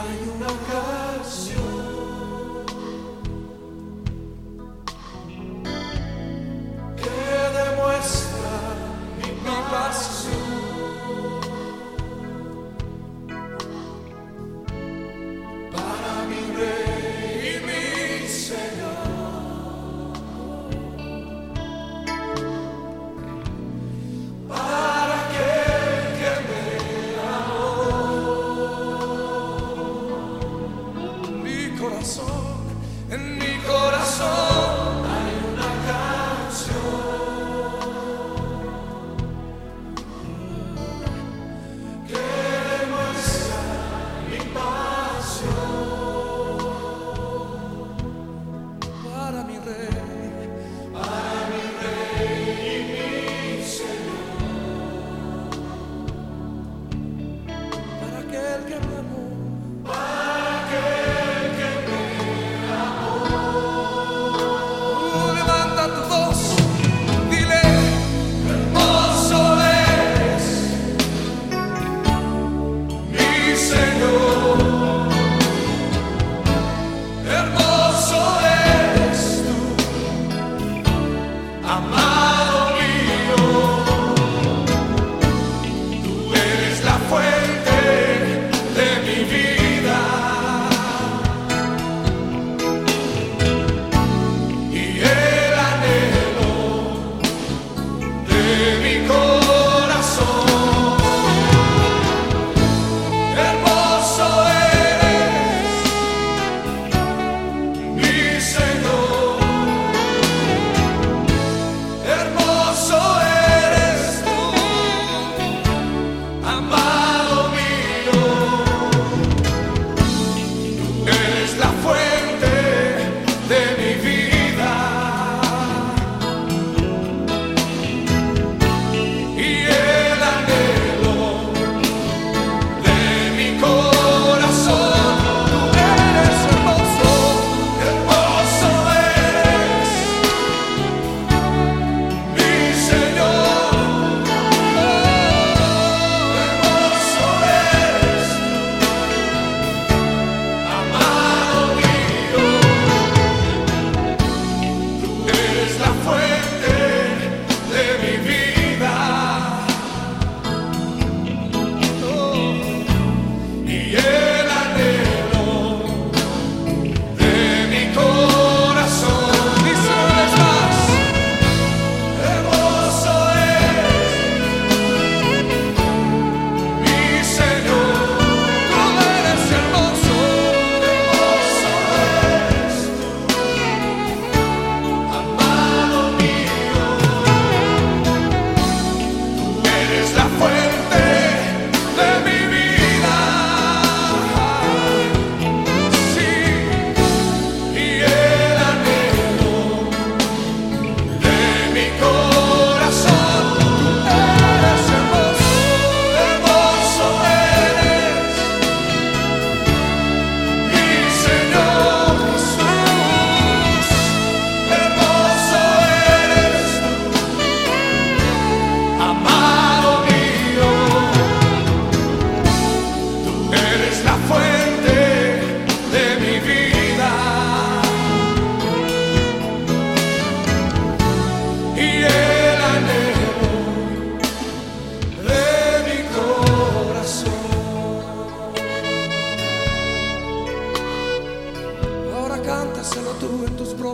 Há uma ocasião.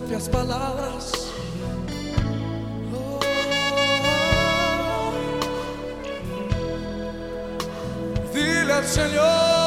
propias palabras. Oh, oh, oh. Dile al Señor.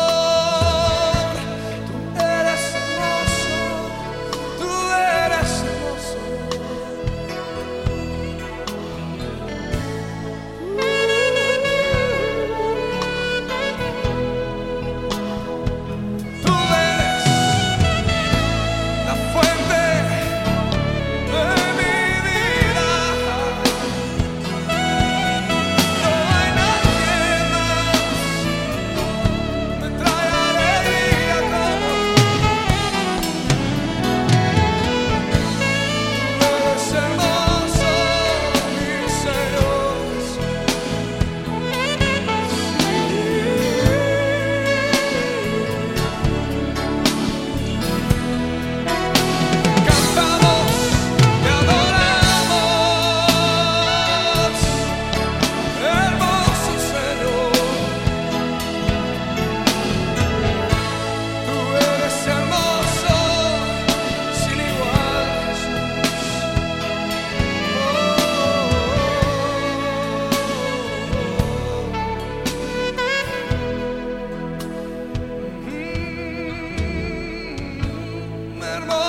hermano.